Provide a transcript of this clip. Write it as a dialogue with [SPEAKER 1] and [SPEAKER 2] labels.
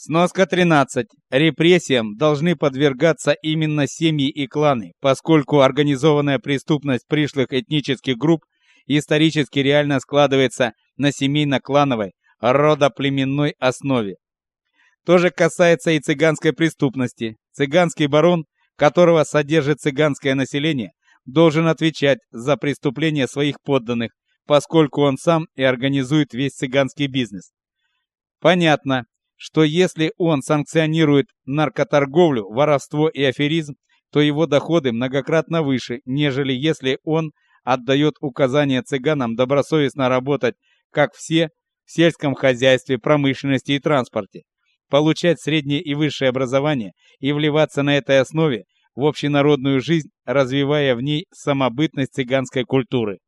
[SPEAKER 1] Сноска 13. Репрессиям должны подвергаться именно семьи и кланы, поскольку организованная преступность пришлых этнических групп исторически реально складывается на семейно-клановой, родоплеменной основе. То же касается и цыганской преступности. Цыганский барон, которого содержит цыганское население, должен отвечать за преступления своих подданных, поскольку он сам и организует весь цыганский бизнес. Понятно, что если он санкционирует наркоторговлю, воровство и аферизм, то его доходы многократно выше, нежели если он отдает указания цыганам добросовестно работать, как все, в сельском хозяйстве, промышленности и транспорте, получать среднее и высшее образование и вливаться на этой основе в общенародную жизнь, развивая в ней самобытность цыганской культуры.